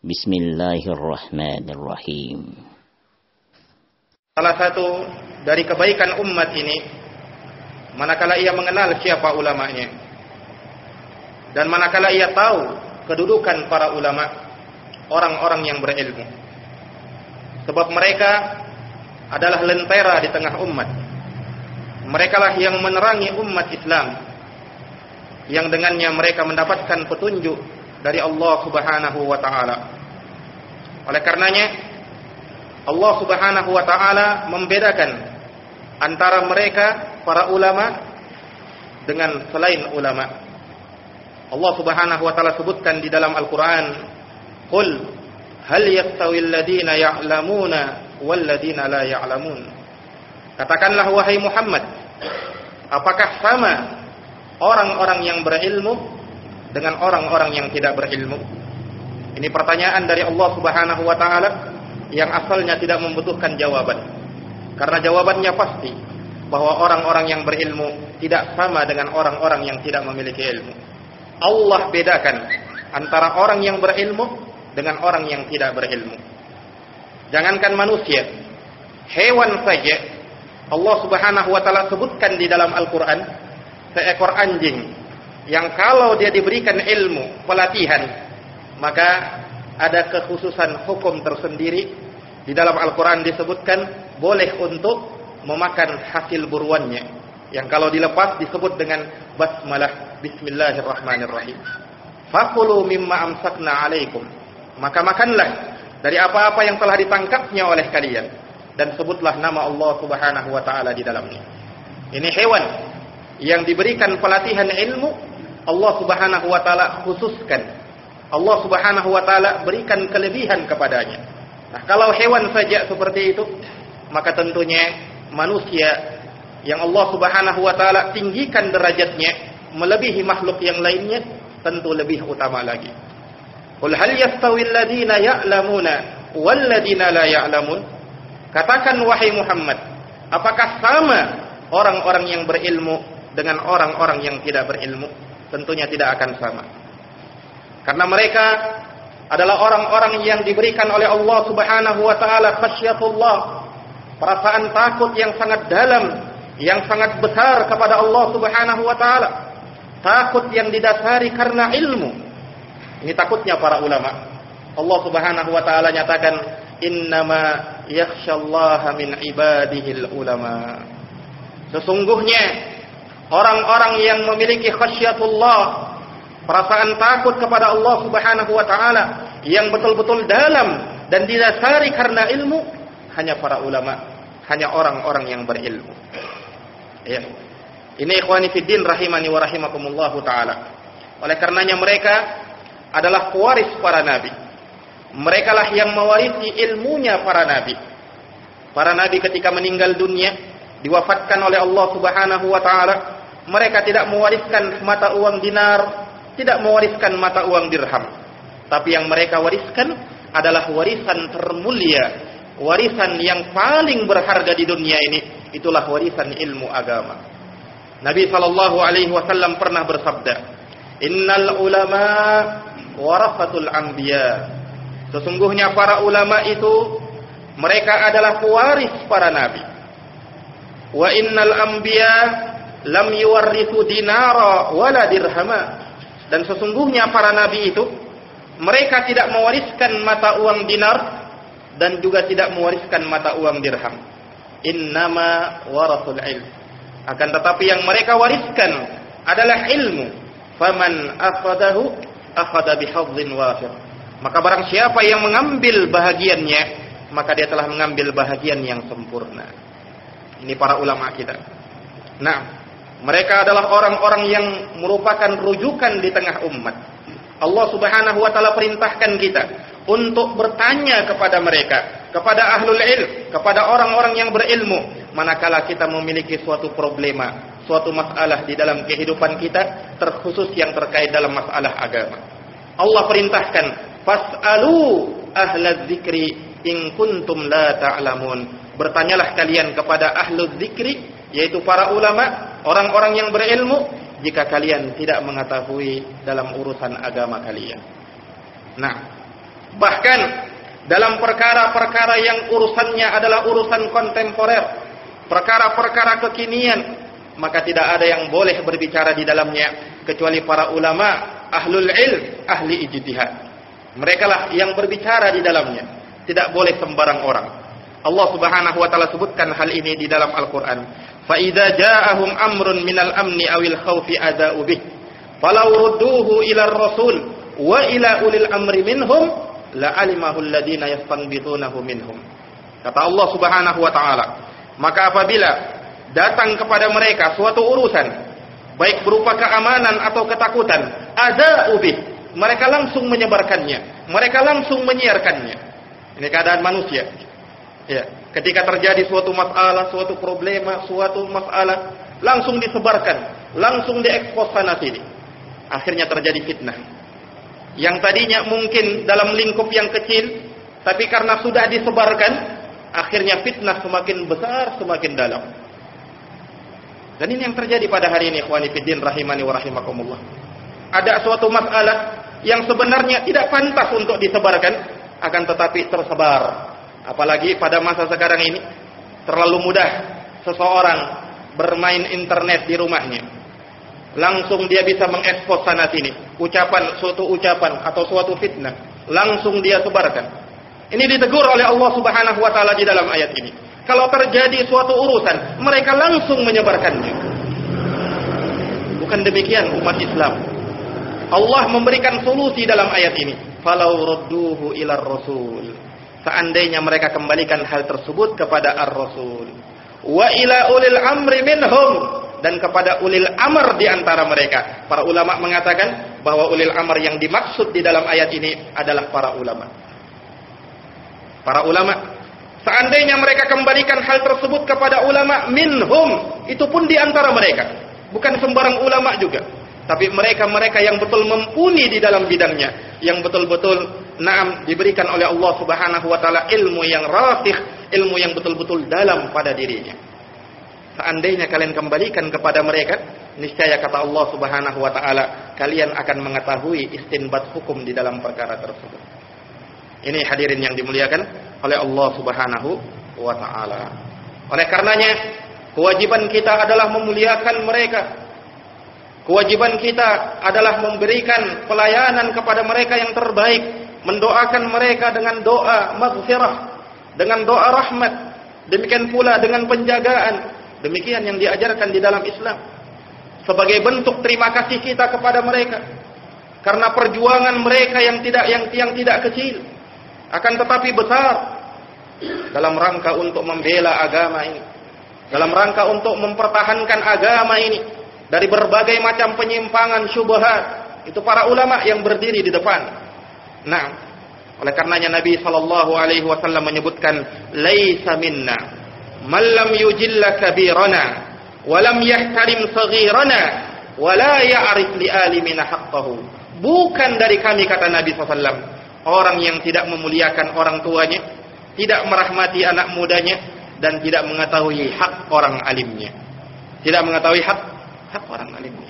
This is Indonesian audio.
Bismillahirrahmanirrahim. Salah satu dari kebaikan umat ini manakala ia mengenal siapa ulamanya dan manakala ia tahu kedudukan para ulama orang-orang yang berilmu sebab mereka adalah lentera di tengah umat mereka lah yang menerangi umat Islam yang dengannya mereka mendapatkan petunjuk dari Allah Subhanahu wa taala. Oleh karenanya Allah Subhanahu wa taala membedakan antara mereka para ulama dengan selain ulama. Allah Subhanahu wa taala sebutkan di dalam Al-Qur'an, "Qul hal yastawil ladina ya'lamuna wal ladina la ya'lamun?" Katakanlah wahai Muhammad, apakah sama orang-orang yang berilmu dengan orang-orang yang tidak berilmu? Ini pertanyaan dari Allah Subhanahu wa taala yang asalnya tidak membutuhkan jawaban. Karena jawabannya pasti bahwa orang-orang yang berilmu tidak sama dengan orang-orang yang tidak memiliki ilmu. Allah bedakan antara orang yang berilmu dengan orang yang tidak berilmu. Jangankan manusia, hewan saja Allah Subhanahu wa taala sebutkan di dalam Al-Qur'an seekor anjing yang kalau dia diberikan ilmu, pelatihan, maka ada kekhususan hukum tersendiri di dalam Al-Qur'an disebutkan boleh untuk memakan hasil buruannya yang kalau dilepas disebut dengan basmalah bismillahirrahmanirrahim. Fakulu mimma amsakna alaikum. Maka makanlah dari apa-apa yang telah ditangkapnya oleh kalian dan sebutlah nama Allah Subhanahu wa taala di dalamnya. Ini hewan yang diberikan pelatihan ilmu Allah Subhanahu wa taala khususkan. Allah Subhanahu wa taala berikan kelebihan kepadanya. Nah, kalau hewan saja seperti itu, maka tentunya manusia yang Allah Subhanahu wa taala tinggikan derajatnya melebihi makhluk yang lainnya tentu lebih utama lagi. Qul hal yastawi alladziina ya'lamuna wal ladziina la ya'lamun? Katakan wahai Muhammad, apakah sama orang-orang yang berilmu dengan orang-orang yang tidak berilmu? Tentunya tidak akan sama. Karena mereka adalah orang-orang yang diberikan oleh Allah Subhanahu wa taala khasyatullah, perasaan takut yang sangat dalam, yang sangat besar kepada Allah Subhanahu wa taala. Takut yang didasari karena ilmu. Ini takutnya para ulama. Allah Subhanahu wa taala nyatakan innama yakhsyallaha min ibadihil ulama. Sesungguhnya orang-orang yang memiliki khasyatullah, perasaan takut kepada Allah Subhanahu wa taala yang betul-betul dalam dan didasari karena ilmu hanya para ulama, hanya orang-orang yang berilmu. Ya. Ini ikhwani fiddin rahimani wa rahimakumullah taala. Oleh karenanya mereka adalah pewaris para nabi. Mereka lah yang mewarisi ilmunya para nabi. Para nabi ketika meninggal dunia diwafatkan oleh Allah Subhanahu wa taala, mereka tidak mewariskan mata uang dinar, tidak mewariskan mata uang dirham. Tapi yang mereka wariskan adalah warisan termulia, warisan yang paling berharga di dunia ini. Itulah warisan ilmu agama. Nabi sallallahu alaihi wasallam pernah bersabda, "Innal ulama warasatul anbiya." Sesungguhnya para ulama itu mereka adalah pewaris para nabi. Wa innal anbiya lam yuwarrithu dinara wala dirhama. Dan sesungguhnya para nabi itu mereka tidak mewariskan mata uang dinar dan juga tidak mewariskan mata uang dirham. Innama warathul ilm. Akan tetapi yang mereka wariskan adalah ilmu. Faman akhadahu akhada bihadzin wafir. Maka barang siapa yang mengambil bahagiannya, maka dia telah mengambil bahagian yang sempurna. Ini para ulama kita. Nah, mereka adalah orang-orang yang merupakan rujukan di tengah umat. Allah Subhanahu wa taala perintahkan kita untuk bertanya kepada mereka, kepada ahlul ilm, kepada orang-orang yang berilmu, manakala kita memiliki suatu problema, suatu masalah di dalam kehidupan kita, terkhusus yang terkait dalam masalah agama. Allah perintahkan, "Fas'alu ahlaz zikri in kuntum la ta'lamun." Bertanyalah kalian kepada ahlul zikri, yaitu para ulama, orang-orang yang berilmu, jika kalian tidak mengetahui dalam urusan agama kalian. Nah, Bahkan dalam perkara-perkara yang urusannya adalah urusan kontemporer, perkara-perkara kekinian, maka tidak ada yang boleh berbicara di dalamnya kecuali para ulama, ahlul ilm, ahli ijtihad. Mereka lah yang berbicara di dalamnya. Tidak boleh sembarang orang. Allah Subhanahu wa taala sebutkan hal ini di dalam Al-Qur'an. Fa idza ja'ahum amrun minal amni awil khaufi ada'u bih. Falau rudduhu ila rasul wa ila ulil amri minhum la alimahu alladhina yastanbitunahu minhum. Kata Allah Subhanahu wa taala, maka apabila datang kepada mereka suatu urusan baik berupa keamanan atau ketakutan, ada mereka langsung menyebarkannya, mereka langsung menyiarkannya. Ini keadaan manusia. Ya, ketika terjadi suatu masalah, suatu problema, suatu masalah, langsung disebarkan, langsung diekspos sana sini. Akhirnya terjadi fitnah yang tadinya mungkin dalam lingkup yang kecil, tapi karena sudah disebarkan, akhirnya fitnah semakin besar, semakin dalam. Dan ini yang terjadi pada hari ini, ikhwani fiddin rahimani wa rahimakumullah. Ada suatu masalah yang sebenarnya tidak pantas untuk disebarkan, akan tetapi tersebar. Apalagi pada masa sekarang ini, terlalu mudah seseorang bermain internet di rumahnya. Langsung dia bisa mengekspos sana sini ucapan suatu ucapan atau suatu fitnah langsung dia sebarkan. Ini ditegur oleh Allah Subhanahu wa taala di dalam ayat ini. Kalau terjadi suatu urusan mereka langsung menyebarkannya. Bukan demikian umat Islam. Allah memberikan solusi dalam ayat ini. Falau radduhu ila rasul seandainya mereka kembalikan hal tersebut kepada ar-rasul wa ila ulil amri minhum dan kepada ulil amr di antara mereka. Para ulama mengatakan bahwa ulil amr yang dimaksud di dalam ayat ini adalah para ulama. Para ulama seandainya mereka kembalikan hal tersebut kepada ulama minhum, itu pun di antara mereka. Bukan sembarang ulama juga, tapi mereka-mereka yang betul mumpuni di dalam bidangnya, yang betul-betul naam diberikan oleh Allah Subhanahu wa taala ilmu yang rasikh, ilmu yang betul-betul dalam pada dirinya. Seandainya kalian kembalikan kepada mereka, niscaya kata Allah Subhanahu wa taala, kalian akan mengetahui istinbat hukum di dalam perkara tersebut. Ini hadirin yang dimuliakan oleh Allah Subhanahu wa taala. Oleh karenanya, kewajiban kita adalah memuliakan mereka. Kewajiban kita adalah memberikan pelayanan kepada mereka yang terbaik, mendoakan mereka dengan doa maghfirah, dengan doa rahmat, demikian pula dengan penjagaan, Demikian yang diajarkan di dalam Islam. Sebagai bentuk terima kasih kita kepada mereka. Karena perjuangan mereka yang tidak yang yang tidak kecil akan tetapi besar dalam rangka untuk membela agama ini. Dalam rangka untuk mempertahankan agama ini dari berbagai macam penyimpangan syubhat. Itu para ulama yang berdiri di depan. Nah, oleh karenanya Nabi sallallahu alaihi wasallam menyebutkan laisa minna man lam yujilla kabirana wa lam yahtarim saghirana wa la ya'rif li alimina haqqahu bukan dari kami kata Nabi SAW orang yang tidak memuliakan orang tuanya tidak merahmati anak mudanya dan tidak mengetahui hak orang alimnya. Tidak mengetahui hak hak orang alimnya